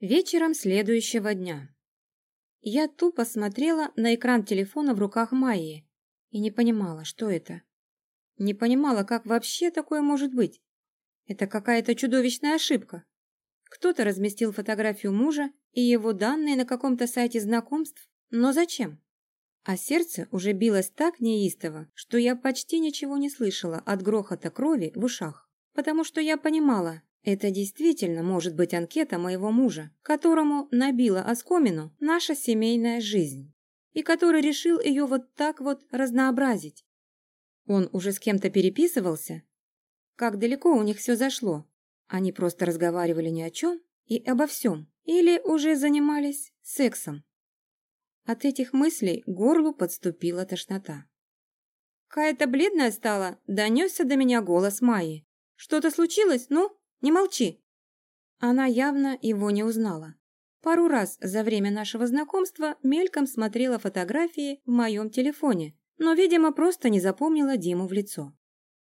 Вечером следующего дня. Я тупо смотрела на экран телефона в руках Майи и не понимала, что это. Не понимала, как вообще такое может быть. Это какая-то чудовищная ошибка. Кто-то разместил фотографию мужа и его данные на каком-то сайте знакомств, но зачем? А сердце уже билось так неистово, что я почти ничего не слышала от грохота крови в ушах, потому что я понимала, это действительно может быть анкета моего мужа, которому набила оскомину наша семейная жизнь, и который решил ее вот так вот разнообразить. Он уже с кем-то переписывался? Как далеко у них все зашло? Они просто разговаривали ни о чем и обо всем, или уже занимались сексом? От этих мыслей горлу подступила тошнота. «Какая-то бледная стала», — донесся до меня голос Майи. «Что-то случилось? Ну?» Не молчи!» Она явно его не узнала. Пару раз за время нашего знакомства мельком смотрела фотографии в моем телефоне, но, видимо, просто не запомнила Диму в лицо.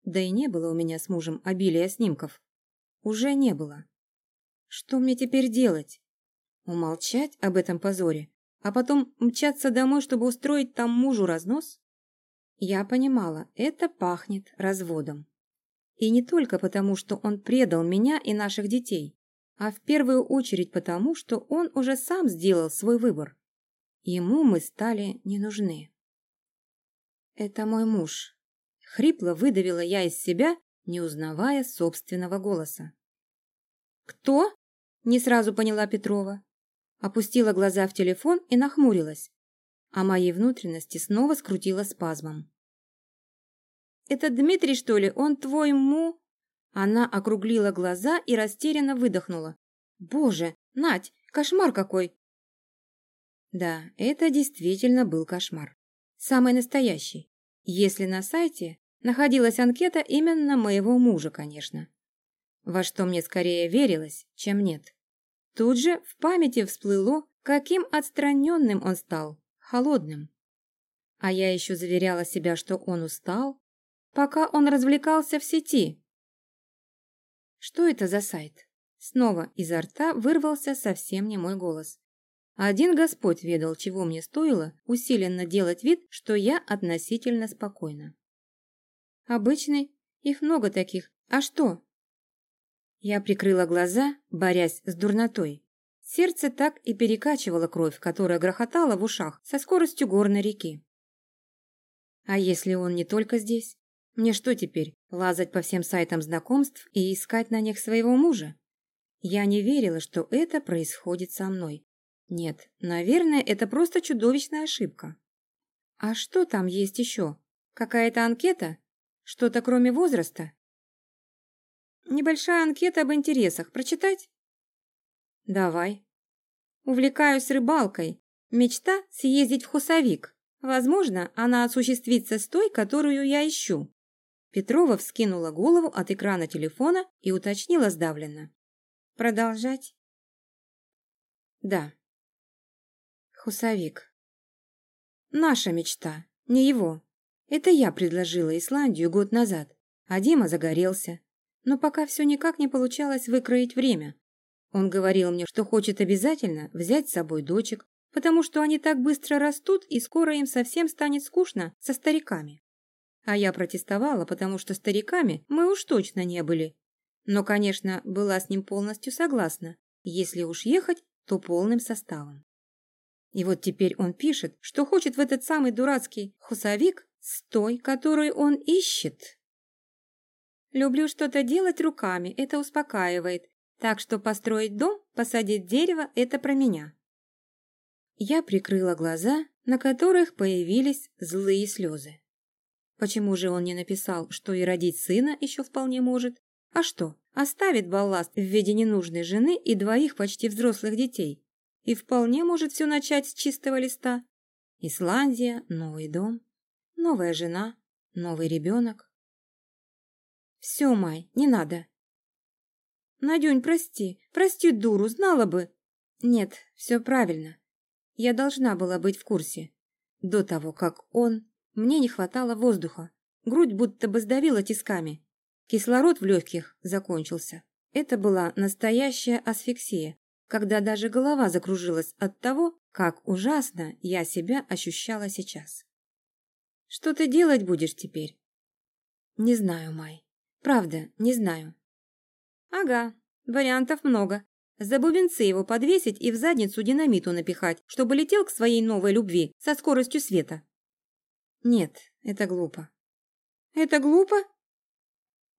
Да и не было у меня с мужем обилия снимков. Уже не было. Что мне теперь делать? Умолчать об этом позоре, а потом мчаться домой, чтобы устроить там мужу разнос? Я понимала, это пахнет разводом. И не только потому, что он предал меня и наших детей, а в первую очередь потому, что он уже сам сделал свой выбор. Ему мы стали не нужны. «Это мой муж», — хрипло выдавила я из себя, не узнавая собственного голоса. «Кто?» — не сразу поняла Петрова. Опустила глаза в телефон и нахмурилась, а моей внутренности снова скрутила спазмом. «Это Дмитрий, что ли? Он твой му...» Она округлила глаза и растерянно выдохнула. «Боже, Надь, кошмар какой!» Да, это действительно был кошмар. Самый настоящий. Если на сайте находилась анкета именно моего мужа, конечно. Во что мне скорее верилось, чем нет. Тут же в памяти всплыло, каким отстраненным он стал, холодным. А я еще заверяла себя, что он устал, пока он развлекался в сети. Что это за сайт? Снова изо рта вырвался совсем не мой голос. Один Господь ведал, чего мне стоило усиленно делать вид, что я относительно спокойна. Обычный, их много таких. А что? Я прикрыла глаза, борясь с дурнотой. Сердце так и перекачивало кровь, которая грохотала в ушах со скоростью горной реки. А если он не только здесь? Мне что теперь, лазать по всем сайтам знакомств и искать на них своего мужа? Я не верила, что это происходит со мной. Нет, наверное, это просто чудовищная ошибка. А что там есть еще? Какая-то анкета? Что-то кроме возраста? Небольшая анкета об интересах. Прочитать? Давай. Увлекаюсь рыбалкой. Мечта съездить в Хусовик. Возможно, она осуществится с той, которую я ищу. Петрова вскинула голову от экрана телефона и уточнила сдавленно. «Продолжать?» «Да». Хусовик. «Наша мечта, не его. Это я предложила Исландию год назад, а Дима загорелся. Но пока все никак не получалось выкроить время. Он говорил мне, что хочет обязательно взять с собой дочек, потому что они так быстро растут, и скоро им совсем станет скучно со стариками. А я протестовала, потому что стариками мы уж точно не были. Но, конечно, была с ним полностью согласна. Если уж ехать, то полным составом. И вот теперь он пишет, что хочет в этот самый дурацкий хусовик с той, которую он ищет. Люблю что-то делать руками, это успокаивает. Так что построить дом, посадить дерево – это про меня. Я прикрыла глаза, на которых появились злые слезы. Почему же он не написал, что и родить сына еще вполне может? А что, оставит балласт в виде ненужной жены и двоих почти взрослых детей? И вполне может все начать с чистого листа. Исландия, новый дом, новая жена, новый ребенок. Все, Май, не надо. Надюнь, прости, прости, дуру, знала бы. Нет, все правильно. Я должна была быть в курсе. До того, как он... Мне не хватало воздуха. Грудь будто бы сдавила тисками. Кислород в легких закончился. Это была настоящая асфиксия. когда даже голова закружилась от того, как ужасно я себя ощущала сейчас. Что ты делать будешь теперь? Не знаю, Май. Правда, не знаю. Ага, вариантов много. За бубенцы его подвесить и в задницу динамиту напихать, чтобы летел к своей новой любви со скоростью света. Нет, это глупо. Это глупо?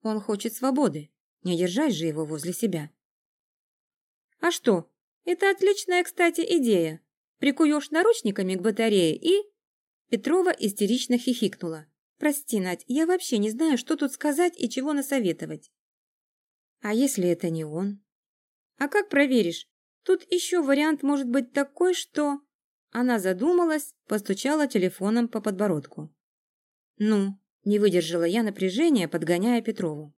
Он хочет свободы. Не держать же его возле себя. А что? Это отличная, кстати, идея. Прикуешь наручниками к батарее и... Петрова истерично хихикнула. «Прости, Надь, я вообще не знаю, что тут сказать и чего насоветовать». «А если это не он?» «А как проверишь? Тут еще вариант может быть такой, что...» Она задумалась, постучала телефоном по подбородку. «Ну?» – не выдержала я напряжения, подгоняя Петрову.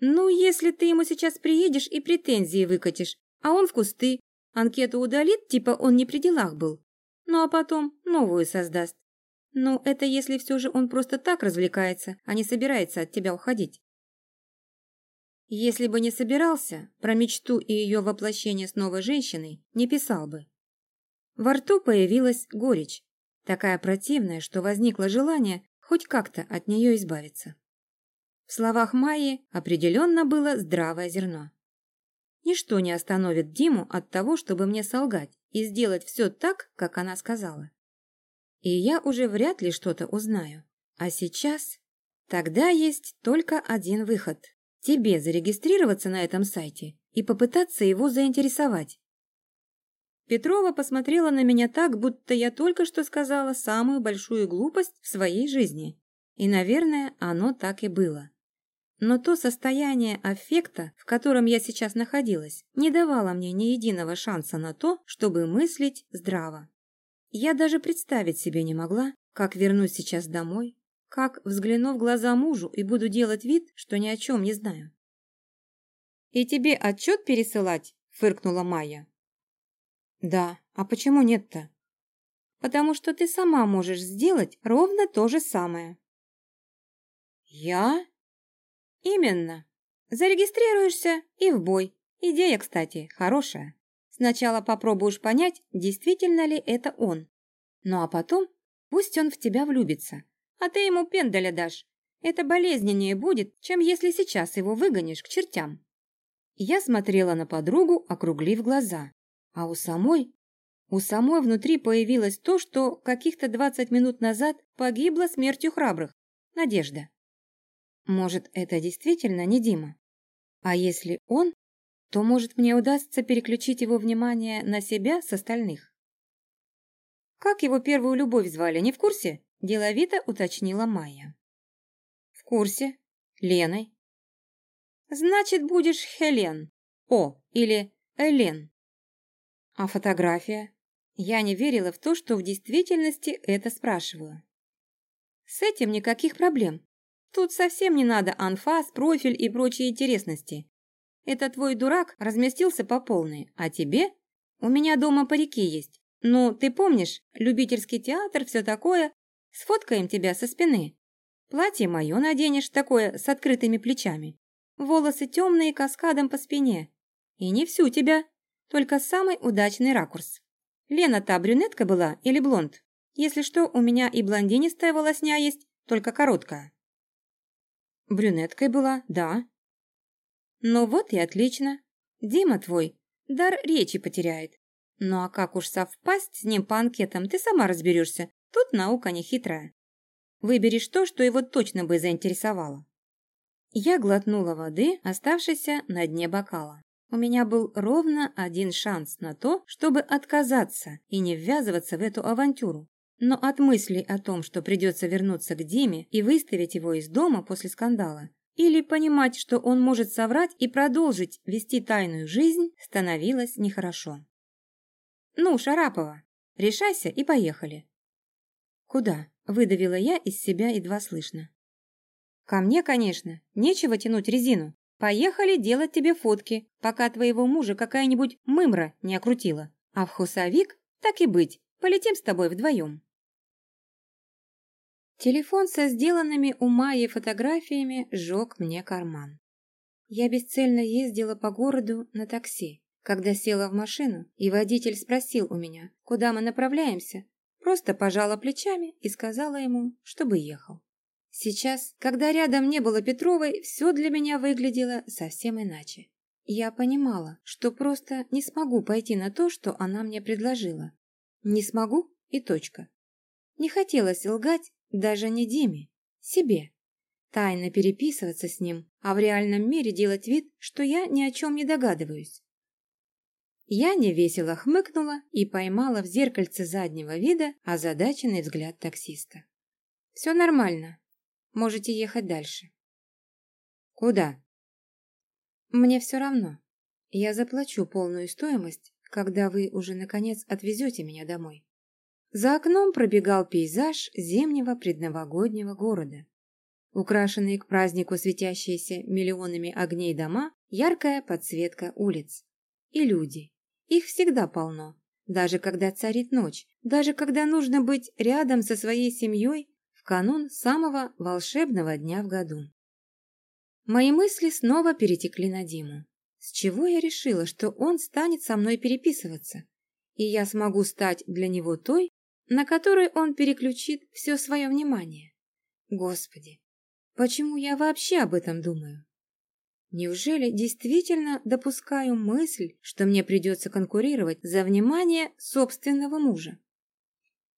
«Ну, если ты ему сейчас приедешь и претензии выкатишь, а он в кусты, анкету удалит, типа он не при делах был, ну а потом новую создаст. Ну, это если все же он просто так развлекается, а не собирается от тебя уходить. Если бы не собирался, про мечту и ее воплощение с новой женщиной не писал бы. Во рту появилась горечь, такая противная, что возникло желание хоть как-то от нее избавиться. В словах Майи определенно было здравое зерно. Ничто не остановит Диму от того, чтобы мне солгать и сделать все так, как она сказала. И я уже вряд ли что-то узнаю. А сейчас... Тогда есть только один выход. Тебе зарегистрироваться на этом сайте и попытаться его заинтересовать. Петрова посмотрела на меня так, будто я только что сказала самую большую глупость в своей жизни. И, наверное, оно так и было. Но то состояние аффекта, в котором я сейчас находилась, не давало мне ни единого шанса на то, чтобы мыслить здраво. Я даже представить себе не могла, как вернусь сейчас домой, как взгляну в глаза мужу и буду делать вид, что ни о чем не знаю. «И тебе отчет пересылать?» – фыркнула Майя. «Да, а почему нет-то?» «Потому что ты сама можешь сделать ровно то же самое». «Я?» Именно. Зарегистрируешься и в бой. Идея, кстати, хорошая. Сначала попробуешь понять, действительно ли это он. Ну а потом пусть он в тебя влюбится, а ты ему пендаля дашь. Это болезненнее будет, чем если сейчас его выгонишь к чертям. Я смотрела на подругу, округлив глаза. А у самой... У самой внутри появилось то, что каких-то двадцать минут назад погибло смертью храбрых. Надежда. Может, это действительно не Дима? А если он, то, может, мне удастся переключить его внимание на себя с остальных. Как его первую любовь звали, не в курсе? Деловито уточнила Майя. В курсе. Леной. Значит, будешь Хелен. О, или Элен. А фотография? Я не верила в то, что в действительности это спрашиваю. С этим никаких проблем. Тут совсем не надо анфас, профиль и прочие интересности. Это твой дурак разместился по полной, а тебе? У меня дома парики есть. Ну, ты помнишь, любительский театр, все такое. Сфоткаем тебя со спины. Платье мое наденешь, такое, с открытыми плечами. Волосы темные, каскадом по спине. И не всю тебя, только самый удачный ракурс. Лена та брюнетка была или блонд? Если что, у меня и блондинистая волосня есть, только короткая. Брюнеткой была, да. Ну вот и отлично. Дима твой дар речи потеряет. Ну а как уж совпасть с ним по анкетам, ты сама разберешься. Тут наука не хитрая. Выберешь то, что его точно бы заинтересовало. Я глотнула воды, оставшейся на дне бокала. У меня был ровно один шанс на то, чтобы отказаться и не ввязываться в эту авантюру. Но от мысли о том, что придется вернуться к Диме и выставить его из дома после скандала, или понимать, что он может соврать и продолжить вести тайную жизнь, становилось нехорошо. «Ну, Шарапова, решайся и поехали». «Куда?» – выдавила я из себя едва слышно. «Ко мне, конечно. Нечего тянуть резину. Поехали делать тебе фотки, пока твоего мужа какая-нибудь мымра не окрутила. А в хусовик, так и быть, полетим с тобой вдвоем». Телефон со сделанными у Майи фотографиями сжег мне карман. Я бесцельно ездила по городу на такси. Когда села в машину, и водитель спросил у меня, куда мы направляемся, просто пожала плечами и сказала ему, чтобы ехал. Сейчас, когда рядом не было Петровой, все для меня выглядело совсем иначе. Я понимала, что просто не смогу пойти на то, что она мне предложила. Не смогу и точка. Не хотелось лгать даже не Диме, себе. Тайно переписываться с ним, а в реальном мире делать вид, что я ни о чем не догадываюсь. Я невесело хмыкнула и поймала в зеркальце заднего вида озадаченный взгляд таксиста. «Все нормально. Можете ехать дальше». «Куда?» «Мне все равно. Я заплачу полную стоимость, когда вы уже, наконец, отвезете меня домой». За окном пробегал пейзаж зимнего предновогоднего города. Украшенные к празднику светящиеся миллионами огней дома, яркая подсветка улиц. И люди. Их всегда полно. Даже когда царит ночь, даже когда нужно быть рядом со своей семьей канун самого волшебного дня в году. Мои мысли снова перетекли на Диму. С чего я решила, что он станет со мной переписываться, и я смогу стать для него той, на которой он переключит все свое внимание? Господи, почему я вообще об этом думаю? Неужели действительно допускаю мысль, что мне придется конкурировать за внимание собственного мужа?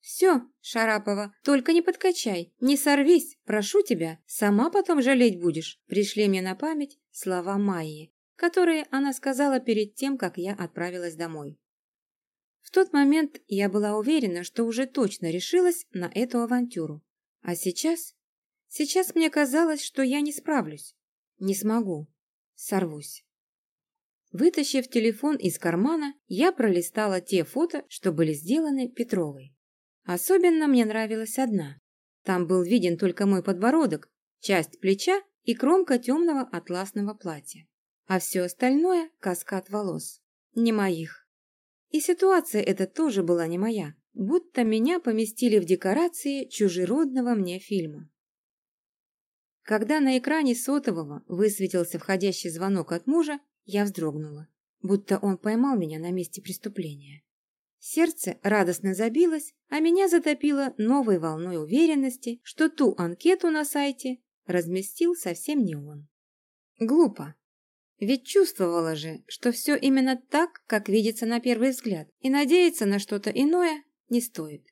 «Все, Шарапова, только не подкачай, не сорвись, прошу тебя, сама потом жалеть будешь», пришли мне на память слова Майи, которые она сказала перед тем, как я отправилась домой. В тот момент я была уверена, что уже точно решилась на эту авантюру. А сейчас? Сейчас мне казалось, что я не справлюсь. Не смогу. Сорвусь. Вытащив телефон из кармана, я пролистала те фото, что были сделаны Петровой. Особенно мне нравилась одна. Там был виден только мой подбородок, часть плеча и кромка темного атласного платья. А все остальное – каскад волос. Не моих. И ситуация эта тоже была не моя, будто меня поместили в декорации чужеродного мне фильма. Когда на экране сотового высветился входящий звонок от мужа, я вздрогнула, будто он поймал меня на месте преступления. Сердце радостно забилось, а меня затопило новой волной уверенности, что ту анкету на сайте разместил совсем не он. Глупо. Ведь чувствовала же, что все именно так, как видится на первый взгляд, и надеяться на что-то иное не стоит.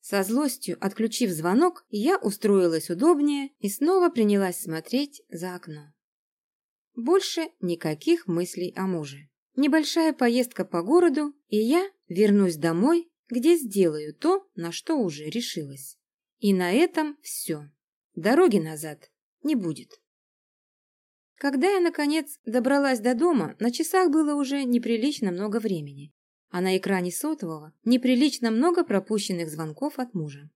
Со злостью отключив звонок, я устроилась удобнее и снова принялась смотреть за окно. Больше никаких мыслей о муже. Небольшая поездка по городу, и я вернусь домой, где сделаю то, на что уже решилась. И на этом все. Дороги назад не будет. Когда я, наконец, добралась до дома, на часах было уже неприлично много времени, а на экране сотового неприлично много пропущенных звонков от мужа.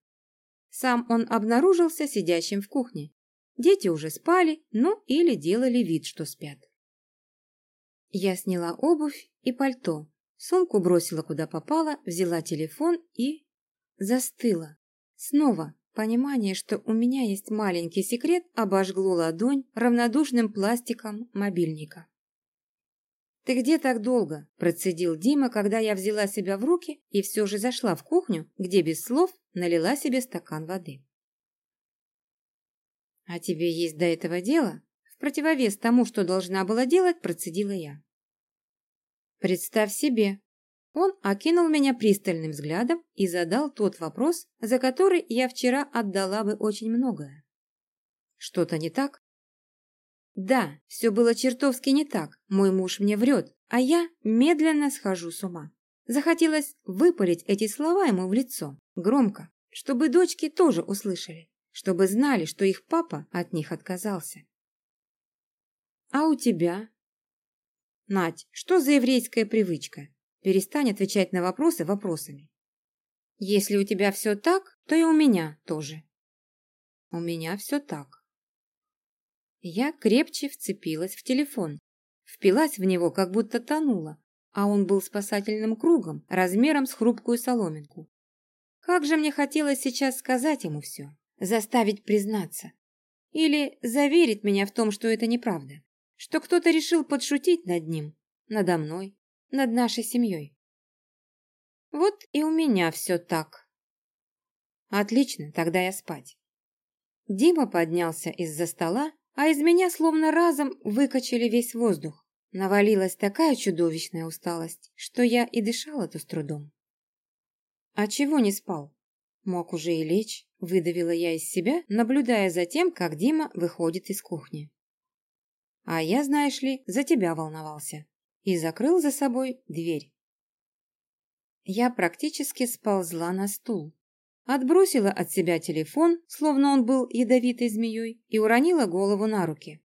Сам он обнаружился сидящим в кухне. Дети уже спали, ну или делали вид, что спят. Я сняла обувь и пальто, сумку бросила куда попало, взяла телефон и... застыла. Снова Понимание, что у меня есть маленький секрет, обожгло ладонь равнодушным пластиком мобильника. «Ты где так долго?» – процедил Дима, когда я взяла себя в руки и все же зашла в кухню, где без слов налила себе стакан воды. «А тебе есть до этого дело?» В противовес тому, что должна была делать, процедила я. «Представь себе, он окинул меня пристальным взглядом и задал тот вопрос, за который я вчера отдала бы очень многое. Что-то не так? Да, все было чертовски не так. Мой муж мне врет, а я медленно схожу с ума. Захотелось выпалить эти слова ему в лицо, громко, чтобы дочки тоже услышали, чтобы знали, что их папа от них отказался. А у тебя? Надь, что за еврейская привычка? Перестань отвечать на вопросы вопросами. Если у тебя все так, то и у меня тоже. У меня все так. Я крепче вцепилась в телефон, впилась в него, как будто тонула, а он был спасательным кругом, размером с хрупкую соломинку. Как же мне хотелось сейчас сказать ему все, заставить признаться. Или заверить меня в том, что это неправда, что кто-то решил подшутить над ним, надо мной, над нашей семьей. Вот и у меня все так. Отлично, тогда я спать. Дима поднялся из-за стола, а из меня словно разом выкачали весь воздух. Навалилась такая чудовищная усталость, что я и дышала-то с трудом. А чего не спал? Мог уже и лечь, выдавила я из себя, наблюдая за тем, как Дима выходит из кухни. А я, знаешь ли, за тебя волновался. И закрыл за собой дверь. Я практически сползла на стул. Отбросила от себя телефон, словно он был ядовитой змеей, и уронила голову на руки.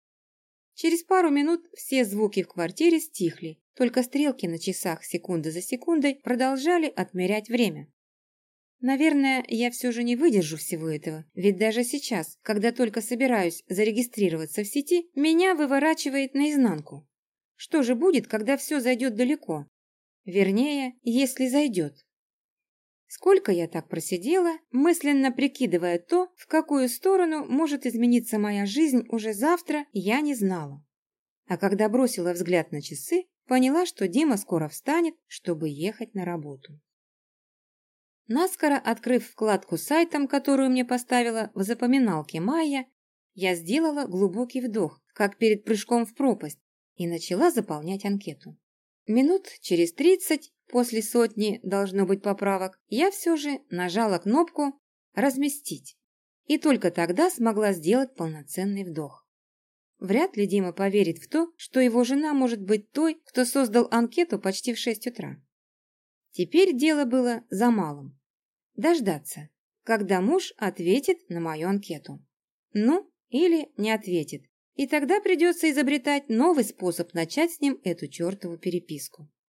Через пару минут все звуки в квартире стихли, только стрелки на часах секунда за секундой продолжали отмерять время. Наверное, я все же не выдержу всего этого, ведь даже сейчас, когда только собираюсь зарегистрироваться в сети, меня выворачивает наизнанку. Что же будет, когда все зайдет далеко? Вернее, если зайдет. Сколько я так просидела, мысленно прикидывая то, в какую сторону может измениться моя жизнь уже завтра, я не знала. А когда бросила взгляд на часы, поняла, что Дима скоро встанет, чтобы ехать на работу. Наскоро открыв вкладку с сайтом, которую мне поставила в запоминалке Майя, я сделала глубокий вдох, как перед прыжком в пропасть, и начала заполнять анкету. Минут через тридцать, после сотни должно быть поправок, я все же нажала кнопку «Разместить» и только тогда смогла сделать полноценный вдох. Вряд ли Дима поверит в то, что его жена может быть той, кто создал анкету почти в шесть утра. Теперь дело было за малым дождаться, когда муж ответит на мою анкету. Ну, или не ответит. И тогда придется изобретать новый способ начать с ним эту чертову переписку.